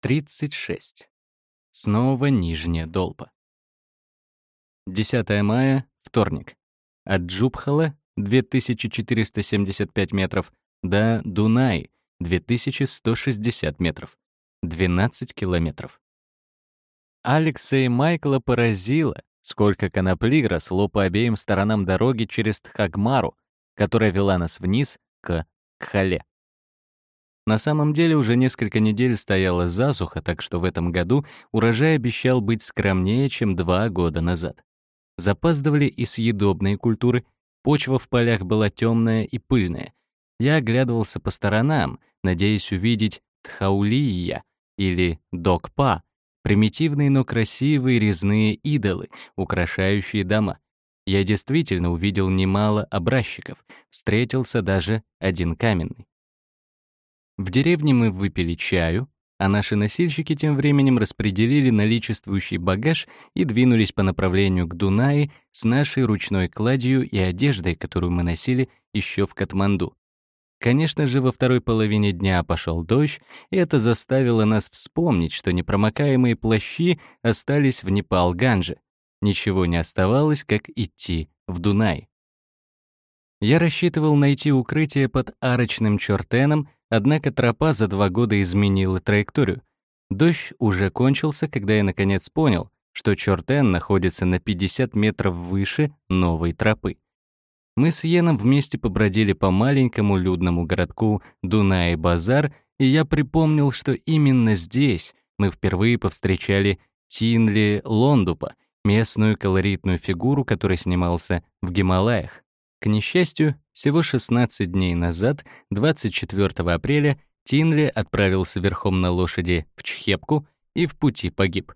36. Снова Нижняя Долпа. 10 мая, вторник. От Джубхала 2475 метров до Дунай 2160 метров. 12 километров. Алекса и Майкла поразило, сколько конопли росло по обеим сторонам дороги через Тхагмару, которая вела нас вниз к Кхале. На самом деле уже несколько недель стояла засуха, так что в этом году урожай обещал быть скромнее, чем два года назад. Запаздывали и съедобные культуры, почва в полях была темная и пыльная. Я оглядывался по сторонам, надеясь увидеть Тхаулия или Докпа, примитивные, но красивые резные идолы, украшающие дома. Я действительно увидел немало образчиков, встретился даже один каменный. В деревне мы выпили чаю, а наши носильщики тем временем распределили наличествующий багаж и двинулись по направлению к Дунае с нашей ручной кладью и одеждой, которую мы носили еще в Катманду. Конечно же, во второй половине дня пошел дождь, и это заставило нас вспомнить, что непромокаемые плащи остались в Непал-Ганже. Ничего не оставалось, как идти в Дунай. Я рассчитывал найти укрытие под арочным чертеном, однако тропа за два года изменила траекторию. Дождь уже кончился, когда я наконец понял, что чертен находится на 50 метров выше новой тропы. Мы с Йеном вместе побродили по маленькому людному городку Дунай-Базар, и я припомнил, что именно здесь мы впервые повстречали Тинли Лондупа, местную колоритную фигуру, который снимался в Гималаях. К несчастью, всего 16 дней назад, 24 апреля, Тинли отправился верхом на лошади в Чхепку и в пути погиб.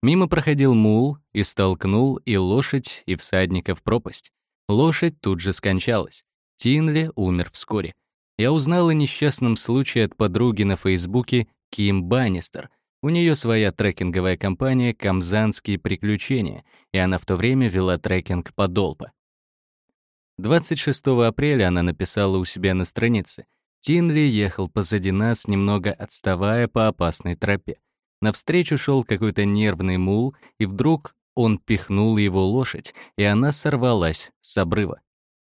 Мимо проходил мул и столкнул и лошадь, и всадника в пропасть. Лошадь тут же скончалась. Тинли умер вскоре. Я узнал о несчастном случае от подруги на Фейсбуке Ким Баннистер. У нее своя трекинговая компания «Камзанские приключения», и она в то время вела трекинг по Долпа. 26 апреля она написала у себя на странице. Тинли ехал позади нас, немного отставая по опасной тропе. Навстречу шел какой-то нервный мул, и вдруг он пихнул его лошадь, и она сорвалась с обрыва.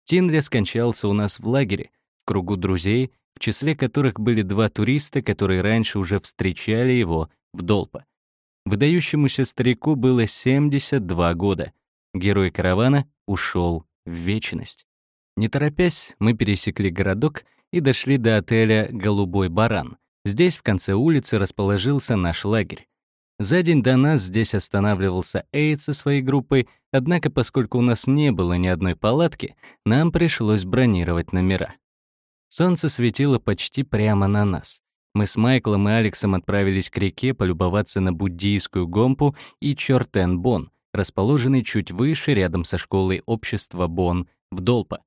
Тинли скончался у нас в лагере, в кругу друзей, в числе которых были два туриста, которые раньше уже встречали его в Долпа. Выдающемуся старику было 72 года. Герой каравана ушел в вечность. Не торопясь, мы пересекли городок и дошли до отеля «Голубой баран». Здесь, в конце улицы, расположился наш лагерь. За день до нас здесь останавливался Эйд со своей группой, однако поскольку у нас не было ни одной палатки, нам пришлось бронировать номера. Солнце светило почти прямо на нас. Мы с Майклом и Алексом отправились к реке полюбоваться на буддийскую гомпу и Чортен-Бон, расположенный чуть выше, рядом со школой общества Бон в Долпа.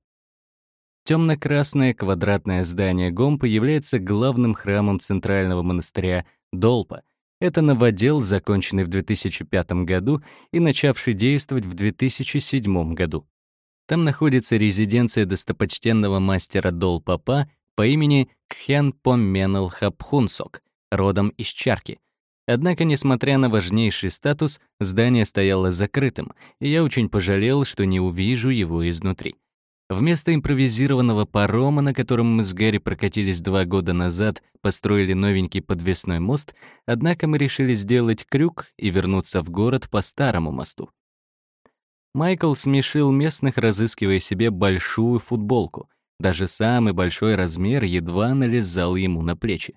Темно-красное квадратное здание Гомпа является главным храмом центрального монастыря Долпа. Это новодел, законченный в 2005 году и начавший действовать в 2007 году. Там находится резиденция достопочтенного мастера Долпапа по имени Кхян Помменал Хапхунсок, родом из Чарки, Однако, несмотря на важнейший статус, здание стояло закрытым, и я очень пожалел, что не увижу его изнутри. Вместо импровизированного парома, на котором мы с Гэри прокатились два года назад, построили новенький подвесной мост, однако мы решили сделать крюк и вернуться в город по старому мосту. Майкл смешил местных, разыскивая себе большую футболку. Даже самый большой размер едва налезал ему на плечи.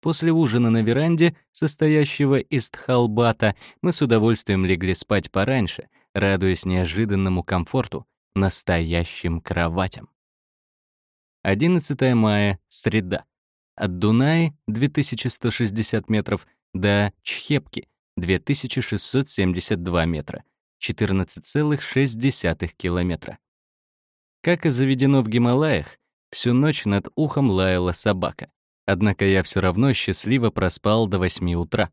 После ужина на веранде, состоящего из тхалбата, мы с удовольствием легли спать пораньше, радуясь неожиданному комфорту, настоящим кроватям. 11 мая, среда. От Дунаи 2160 метров до Чхепки 2672 метра, 14,6 километра. Как и заведено в Гималаях, всю ночь над ухом лаяла собака. Однако я все равно счастливо проспал до 8 утра.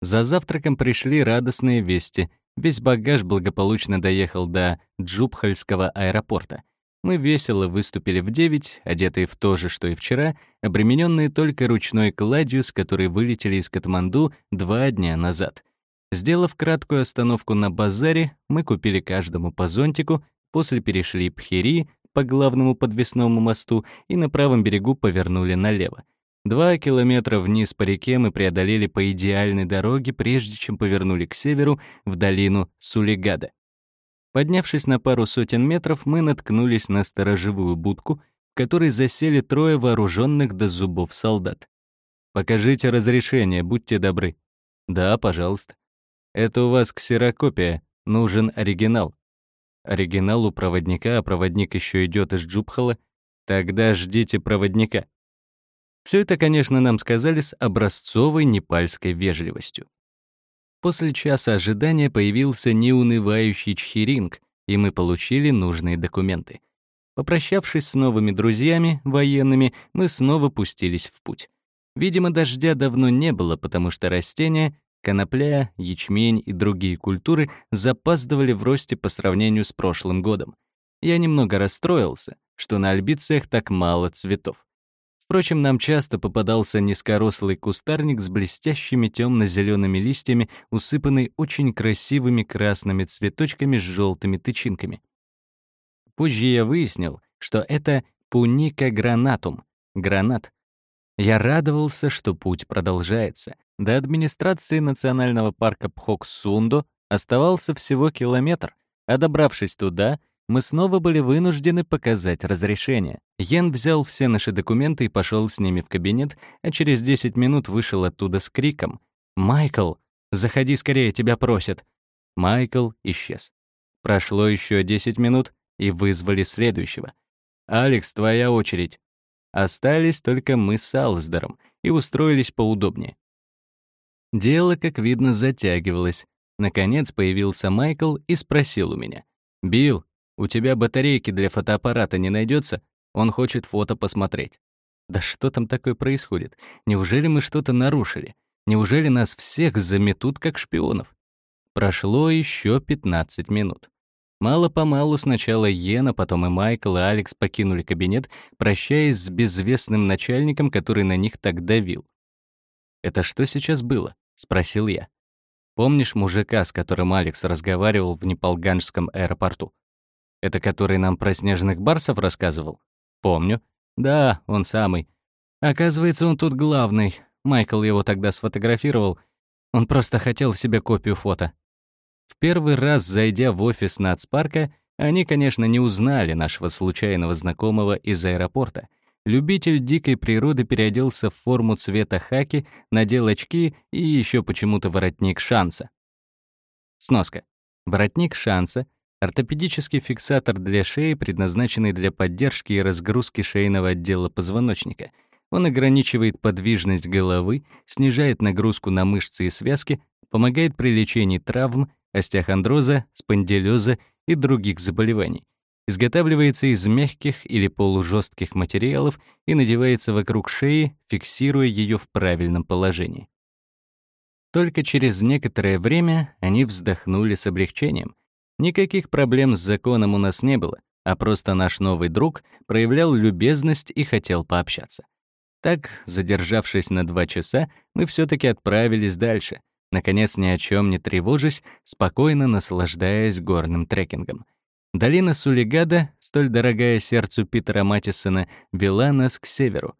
За завтраком пришли радостные вести. Весь багаж благополучно доехал до Джубхальского аэропорта. Мы весело выступили в 9, одетые в то же, что и вчера, обремененные только ручной кладью, с которой вылетели из Катманду два дня назад. Сделав краткую остановку на базаре, мы купили каждому по зонтику, после перешли Пхири по главному подвесному мосту и на правом берегу повернули налево. Два километра вниз по реке мы преодолели по идеальной дороге, прежде чем повернули к северу в долину Сулигада. Поднявшись на пару сотен метров, мы наткнулись на сторожевую будку, в которой засели трое вооруженных до зубов солдат. «Покажите разрешение, будьте добры». «Да, пожалуйста». «Это у вас ксерокопия, нужен оригинал». «Оригинал у проводника, а проводник еще идет из Джубхала. Тогда ждите проводника». Все это, конечно, нам сказали с образцовой непальской вежливостью. После часа ожидания появился неунывающий чхиринг, и мы получили нужные документы. Попрощавшись с новыми друзьями, военными, мы снова пустились в путь. Видимо, дождя давно не было, потому что растения, конопля, ячмень и другие культуры запаздывали в росте по сравнению с прошлым годом. Я немного расстроился, что на альбициях так мало цветов. Впрочем, нам часто попадался низкорослый кустарник с блестящими темно-зелеными листьями, усыпанный очень красивыми красными цветочками с желтыми тычинками. Позже я выяснил, что это пуника гранатум — гранат. Я радовался, что путь продолжается. До администрации национального парка Пхоксундо оставался всего километр, а добравшись туда — мы снова были вынуждены показать разрешение. Йен взял все наши документы и пошел с ними в кабинет, а через 10 минут вышел оттуда с криком «Майкл, заходи скорее, тебя просят!» Майкл исчез. Прошло еще 10 минут, и вызвали следующего. «Алекс, твоя очередь». Остались только мы с Алсдером и устроились поудобнее. Дело, как видно, затягивалось. Наконец появился Майкл и спросил у меня. «Билл, у тебя батарейки для фотоаппарата не найдется? Он хочет фото посмотреть. Да что там такое происходит? Неужели мы что-то нарушили? Неужели нас всех заметут как шпионов? Прошло еще 15 минут. Мало-помалу сначала Йена, потом и Майкл, и Алекс покинули кабинет, прощаясь с безвестным начальником, который на них так давил. «Это что сейчас было?» — спросил я. «Помнишь мужика, с которым Алекс разговаривал в Непалганжском аэропорту?» Это который нам про снежных барсов рассказывал? Помню. Да, он самый. Оказывается, он тут главный. Майкл его тогда сфотографировал. Он просто хотел себе копию фото. В первый раз, зайдя в офис нацпарка, они, конечно, не узнали нашего случайного знакомого из аэропорта. Любитель дикой природы переоделся в форму цвета хаки, надел очки и еще почему-то воротник шанса. Сноска. Воротник шанса — Ортопедический фиксатор для шеи, предназначенный для поддержки и разгрузки шейного отдела позвоночника. Он ограничивает подвижность головы, снижает нагрузку на мышцы и связки, помогает при лечении травм, остеохондроза, спондилеза и других заболеваний. Изготавливается из мягких или полужестких материалов и надевается вокруг шеи, фиксируя ее в правильном положении. Только через некоторое время они вздохнули с облегчением. Никаких проблем с законом у нас не было, а просто наш новый друг проявлял любезность и хотел пообщаться. Так, задержавшись на два часа, мы все таки отправились дальше, наконец ни о чем не тревожась, спокойно наслаждаясь горным трекингом. Долина Сулигада, столь дорогая сердцу Питера Матисона, вела нас к северу.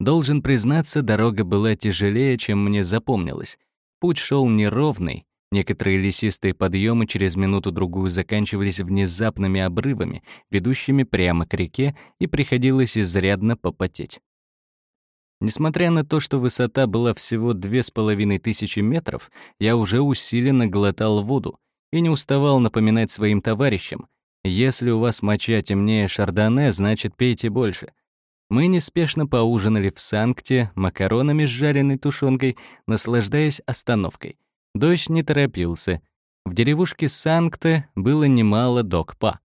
Должен признаться, дорога была тяжелее, чем мне запомнилось. Путь шел неровный, Некоторые лесистые подъемы через минуту-другую заканчивались внезапными обрывами, ведущими прямо к реке, и приходилось изрядно попотеть. Несмотря на то, что высота была всего две с половиной тысячи метров, я уже усиленно глотал воду и не уставал напоминать своим товарищам, если у вас моча темнее шардоне, значит, пейте больше. Мы неспешно поужинали в Санкте макаронами с жареной тушенкой, наслаждаясь остановкой — Дождь не торопился. В деревушке Санкте было немало докпа.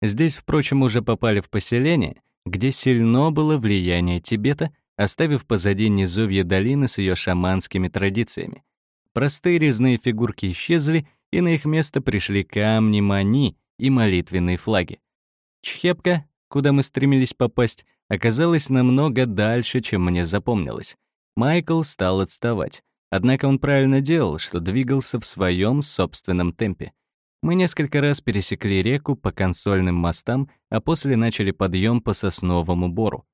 Здесь, впрочем, уже попали в поселение, где сильно было влияние Тибета, оставив позади низовья долины с ее шаманскими традициями. Простые резные фигурки исчезли, и на их место пришли камни мани и молитвенные флаги. Чхепка, куда мы стремились попасть, оказалось намного дальше, чем мне запомнилось. Майкл стал отставать. Однако он правильно делал, что двигался в своем собственном темпе. Мы несколько раз пересекли реку по консольным мостам, а после начали подъем по сосновому бору.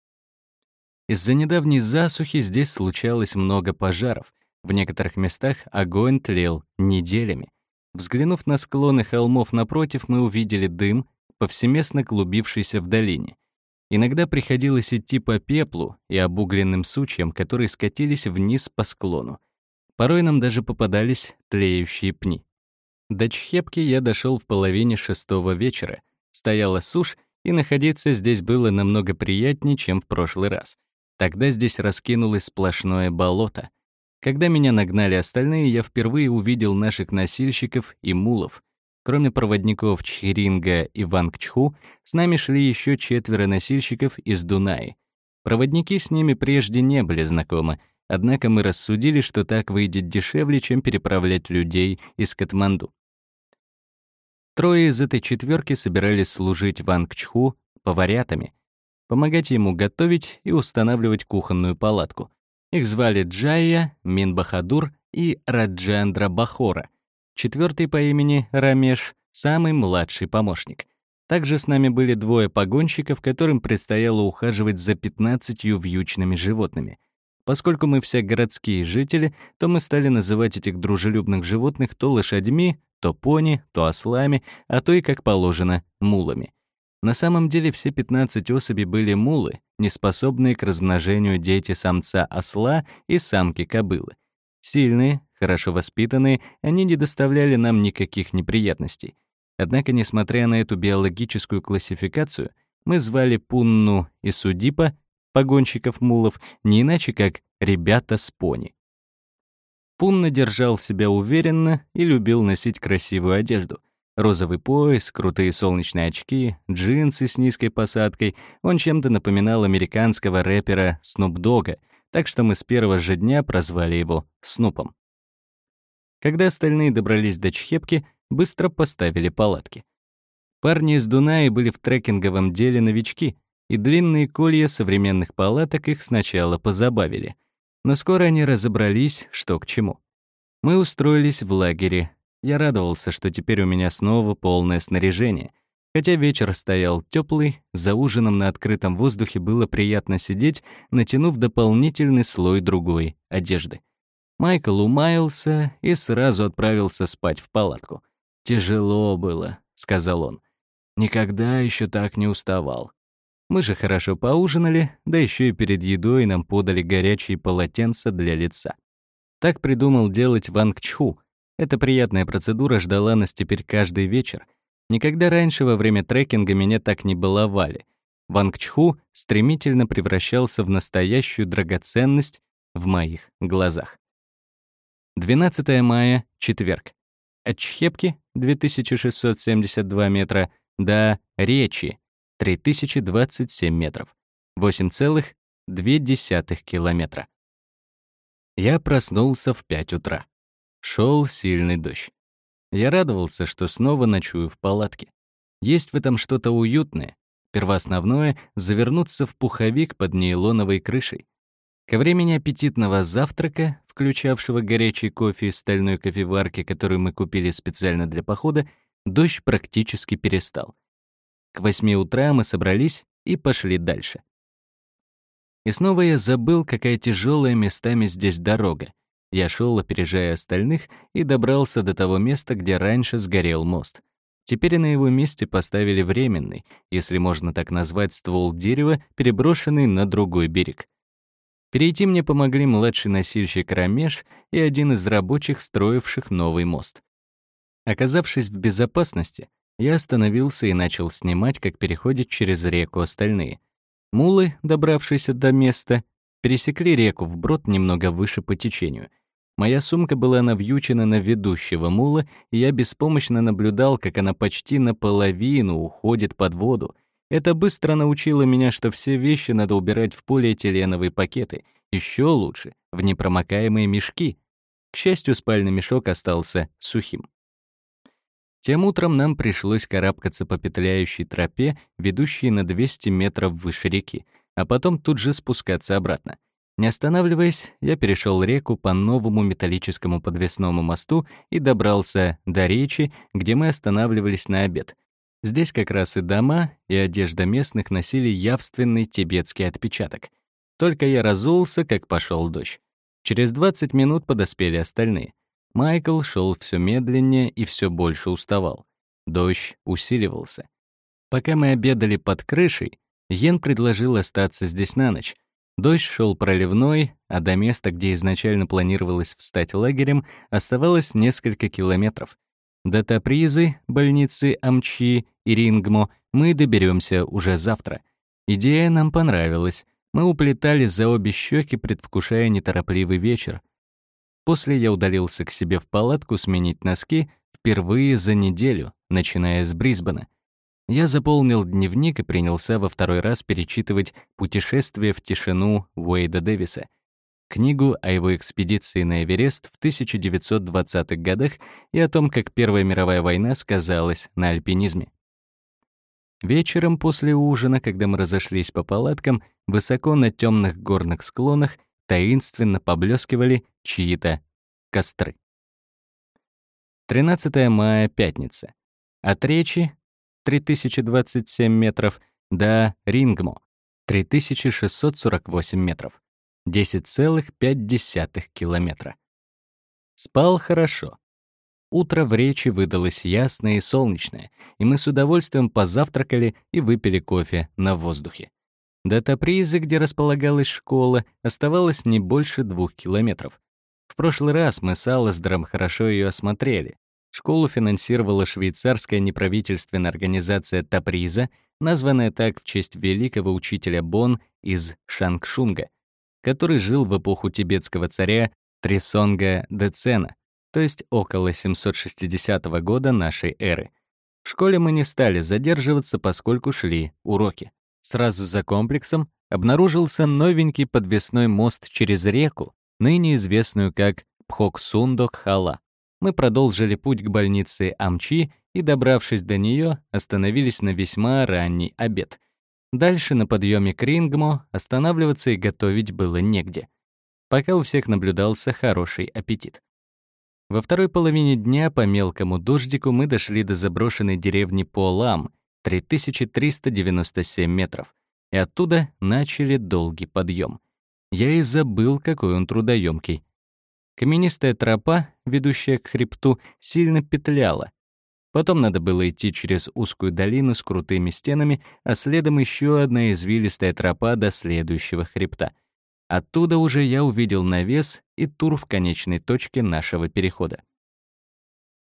Из-за недавней засухи здесь случалось много пожаров. В некоторых местах огонь тлел неделями. Взглянув на склоны холмов напротив, мы увидели дым, повсеместно клубившийся в долине. Иногда приходилось идти по пеплу и обугленным сучьям, которые скатились вниз по склону. Порой нам даже попадались тлеющие пни. До Чхепки я дошел в половине шестого вечера. Стояла сушь, и находиться здесь было намного приятнее, чем в прошлый раз. Тогда здесь раскинулось сплошное болото. Когда меня нагнали остальные, я впервые увидел наших носильщиков и мулов. Кроме проводников Чхиринга и Вангчху, с нами шли еще четверо носильщиков из Дунаи. Проводники с ними прежде не были знакомы, однако мы рассудили, что так выйдет дешевле, чем переправлять людей из Катманду. Трое из этой четверки собирались служить Вангчху поварятами, помогать ему готовить и устанавливать кухонную палатку. Их звали Джайя, Минбахадур и Раджендра Бахора — Четвертый по имени Рамеш, самый младший помощник. Также с нами были двое погонщиков, которым предстояло ухаживать за 15 вьючными животными. Поскольку мы все городские жители, то мы стали называть этих дружелюбных животных то лошадьми, то пони, то ослами, а то и, как положено, мулами. На самом деле все 15 особей были мулы, неспособные к размножению дети самца осла и самки кобылы. Сильные, хорошо воспитанные, они не доставляли нам никаких неприятностей. Однако, несмотря на эту биологическую классификацию, мы звали Пунну и Судипа, погонщиков мулов, не иначе как «ребята с пони». Пунна держал себя уверенно и любил носить красивую одежду. Розовый пояс, крутые солнечные очки, джинсы с низкой посадкой. Он чем-то напоминал американского рэпера Снуп Дога, так что мы с первого же дня прозвали его Снупом. Когда остальные добрались до Чхепки, быстро поставили палатки. Парни из Дунаи были в трекинговом деле новички, и длинные колья современных палаток их сначала позабавили. Но скоро они разобрались, что к чему. Мы устроились в лагере. Я радовался, что теперь у меня снова полное снаряжение. Хотя вечер стоял теплый, за ужином на открытом воздухе было приятно сидеть, натянув дополнительный слой другой одежды. Майкл умаялся и сразу отправился спать в палатку. «Тяжело было», — сказал он. «Никогда еще так не уставал». Мы же хорошо поужинали, да еще и перед едой нам подали горячие полотенца для лица. Так придумал делать Ванг Чху. Эта приятная процедура ждала нас теперь каждый вечер. Никогда раньше во время трекинга меня так не баловали. Ванг Чху стремительно превращался в настоящую драгоценность в моих глазах. 12 мая, четверг. От Чхепки, 2672 метра, до Речи, 3027 метров, 8,2 километра. Я проснулся в 5 утра. Шел сильный дождь. Я радовался, что снова ночую в палатке. Есть в этом что-то уютное. Первоосновное — завернуться в пуховик под нейлоновой крышей. Ко времени аппетитного завтрака, включавшего горячий кофе из стальной кофеварки, которую мы купили специально для похода, дождь практически перестал. К восьми утра мы собрались и пошли дальше. И снова я забыл, какая тяжелая местами здесь дорога. Я шел, опережая остальных, и добрался до того места, где раньше сгорел мост. Теперь на его месте поставили временный, если можно так назвать, ствол дерева, переброшенный на другой берег. Перейти мне помогли младший носильщик Рамеш и один из рабочих, строивших новый мост. Оказавшись в безопасности, я остановился и начал снимать, как переходят через реку остальные. Мулы, добравшиеся до места, пересекли реку вброд немного выше по течению. Моя сумка была навьючена на ведущего мула, и я беспомощно наблюдал, как она почти наполовину уходит под воду, это быстро научило меня, что все вещи надо убирать в полиэтиленовые пакеты, еще лучше — в непромокаемые мешки. К счастью, спальный мешок остался сухим. Тем утром нам пришлось карабкаться по петляющей тропе, ведущей на 200 метров выше реки, а потом тут же спускаться обратно. Не останавливаясь, я перешел реку по новому металлическому подвесному мосту и добрался до речи, где мы останавливались на обед. Здесь как раз и дома, и одежда местных носили явственный тибетский отпечаток. Только я разулся, как пошел дождь. Через 20 минут подоспели остальные. Майкл шел все медленнее и все больше уставал. Дождь усиливался. Пока мы обедали под крышей, Йен предложил остаться здесь на ночь. Дождь шел проливной, а до места, где изначально планировалось встать лагерем, оставалось несколько километров. До Тапризы, больницы Амчи и Рингмо мы доберемся уже завтра. Идея нам понравилась. Мы уплетали за обе щеки, предвкушая неторопливый вечер. После я удалился к себе в палатку сменить носки впервые за неделю, начиная с Брисбена. Я заполнил дневник и принялся во второй раз перечитывать «Путешествие в тишину» Уэйда Дэвиса, книгу о его экспедиции на Эверест в 1920-х годах и о том, как Первая мировая война сказалась на альпинизме. Вечером после ужина, когда мы разошлись по палаткам, высоко на темных горных склонах таинственно поблескивали чьи-то костры. 13 мая, пятница. От речи 3027 метров до Рингмо 3648 метров. 10,5 километра. Спал хорошо. Утро в речи выдалось ясное и солнечное, и мы с удовольствием позавтракали и выпили кофе на воздухе. До Тапризы, где располагалась школа, оставалось не больше двух километров. В прошлый раз мы с Алласдером хорошо ее осмотрели. Школу финансировала швейцарская неправительственная организация Таприза, названная так в честь великого учителя Бон из Шангшунга, который жил в эпоху тибетского царя Трисонга Децена то есть около 760 года нашей эры. В школе мы не стали задерживаться, поскольку шли уроки. Сразу за комплексом обнаружился новенький подвесной мост через реку, ныне известную как Пхоксундок-Хала. Мы продолжили путь к больнице Амчи и, добравшись до нее, остановились на весьма ранний обед. Дальше на подъеме к Рингмо останавливаться и готовить было негде. Пока у всех наблюдался хороший аппетит. Во второй половине дня по мелкому дождику мы дошли до заброшенной деревни Полам, 3397 метров, и оттуда начали долгий подъем. Я и забыл, какой он трудоемкий. Каменистая тропа, ведущая к хребту, сильно петляла. Потом надо было идти через узкую долину с крутыми стенами, а следом еще одна извилистая тропа до следующего хребта — Оттуда уже я увидел навес и тур в конечной точке нашего перехода.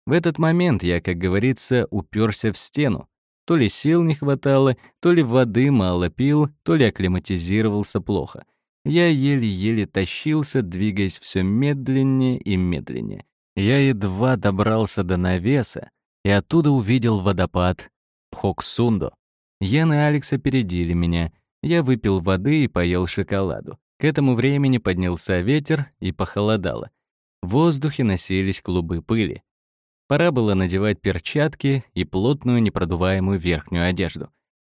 В этот момент я, как говорится, уперся в стену. То ли сил не хватало, то ли воды мало пил, то ли акклиматизировался плохо. Я еле-еле тащился, двигаясь все медленнее и медленнее. Я едва добрался до навеса и оттуда увидел водопад Пхоксундо. Ян и Алекс опередили меня. Я выпил воды и поел шоколаду. К этому времени поднялся ветер и похолодало. В воздухе носились клубы пыли. Пора было надевать перчатки и плотную непродуваемую верхнюю одежду.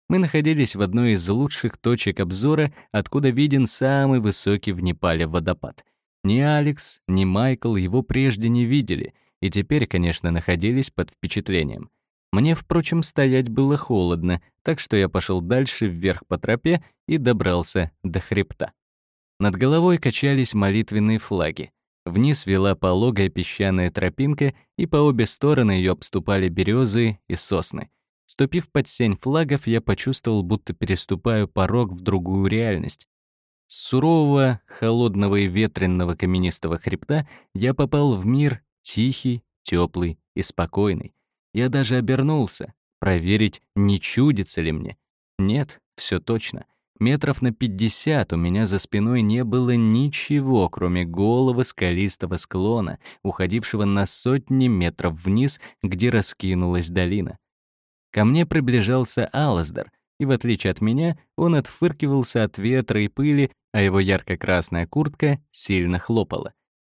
Мы находились в одной из лучших точек обзора, откуда виден самый высокий в Непале водопад. Ни Алекс, ни Майкл его прежде не видели, и теперь, конечно, находились под впечатлением. Мне, впрочем, стоять было холодно, так что я пошел дальше вверх по тропе и добрался до хребта. Над головой качались молитвенные флаги. Вниз вела пологая песчаная тропинка, и по обе стороны ее обступали березы и сосны. Ступив под сень флагов, я почувствовал, будто переступаю порог в другую реальность. С сурового, холодного и ветренного каменистого хребта я попал в мир тихий, теплый и спокойный. Я даже обернулся, проверить, не чудится ли мне. Нет, все точно — Метров на пятьдесят у меня за спиной не было ничего, кроме голого скалистого склона, уходившего на сотни метров вниз, где раскинулась долина. Ко мне приближался Алаздер, и в отличие от меня, он отфыркивался от ветра и пыли, а его ярко-красная куртка сильно хлопала.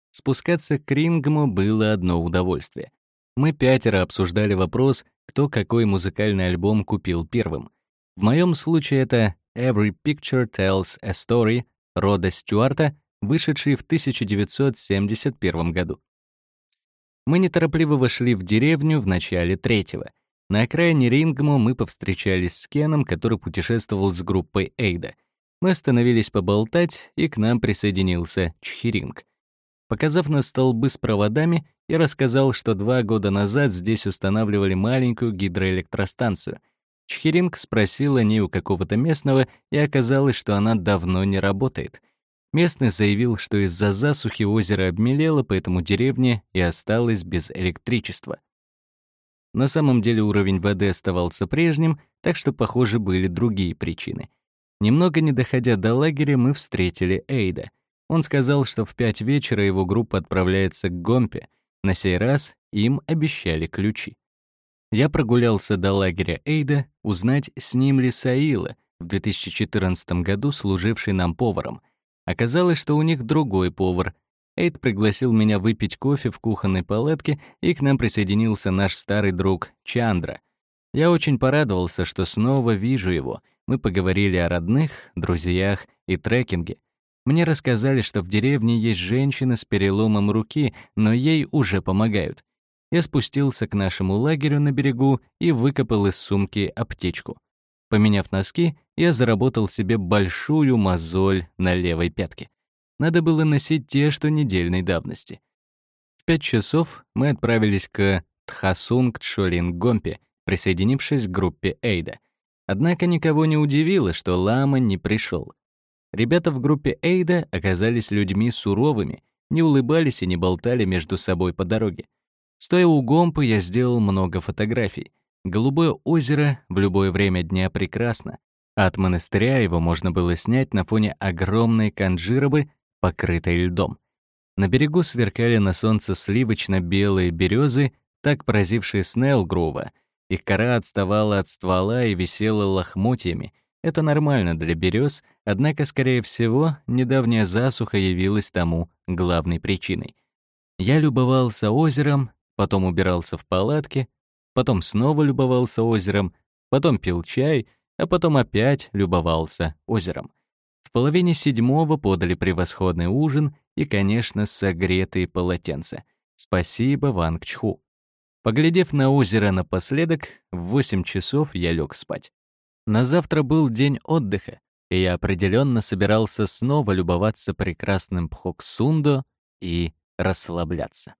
Спускаться к Рингму было одно удовольствие. Мы пятеро обсуждали вопрос, кто какой музыкальный альбом купил первым. В моем случае это «Every Picture Tells a Story» Рода Стюарта, вышедший в 1971 году. Мы неторопливо вошли в деревню в начале третьего. На окраине Рингмо мы повстречались с Кеном, который путешествовал с группой Эйда. Мы остановились поболтать, и к нам присоединился Чхиринг. Показав на столбы с проводами, я рассказал, что два года назад здесь устанавливали маленькую гидроэлектростанцию. Чхиринг спросил о ней у какого-то местного, и оказалось, что она давно не работает. Местный заявил, что из-за засухи озеро обмелело, поэтому деревня и осталась без электричества. На самом деле уровень воды оставался прежним, так что, похоже, были другие причины. Немного не доходя до лагеря, мы встретили Эйда — он сказал, что в пять вечера его группа отправляется к Гомпе. На сей раз им обещали ключи. Я прогулялся до лагеря Эйда, узнать, с ним ли Саила, в 2014 году служивший нам поваром. Оказалось, что у них другой повар. Эйд пригласил меня выпить кофе в кухонной палатке, и к нам присоединился наш старый друг Чандра. Я очень порадовался, что снова вижу его. Мы поговорили о родных, друзьях и трекинге. Мне рассказали, что в деревне есть женщина с переломом руки, но ей уже помогают. Я спустился к нашему лагерю на берегу и выкопал из сумки аптечку. Поменяв носки, я заработал себе большую мозоль на левой пятке. Надо было носить те, что недельной давности. В пять часов мы отправились к Тхасунг Гомпе, присоединившись к группе Эйда. Однако никого не удивило, что Лама не пришел. Ребята в группе Эйда оказались людьми суровыми, не улыбались и не болтали между собой по дороге. Стоя у Гомпы, я сделал много фотографий. Голубое озеро в любое время дня прекрасно. От монастыря его можно было снять на фоне огромной канджиробы, покрытой льдом. На берегу сверкали на солнце сливочно-белые березы, так поразившие Снеллгрова. Их кора отставала от ствола и висела лохмотьями, это нормально для берез, однако, скорее всего, недавняя засуха явилась тому главной причиной. Я любовался озером, потом убирался в палатке, потом снова любовался озером, потом пил чай, а потом опять любовался озером. В половине седьмого подали превосходный ужин и, конечно, согретые полотенца. Спасибо Ванг Чху. Поглядев на озеро напоследок, в восемь часов я лег спать. На завтра был день отдыха, и я определенно собирался снова любоваться прекрасным Пхоксундо и расслабляться.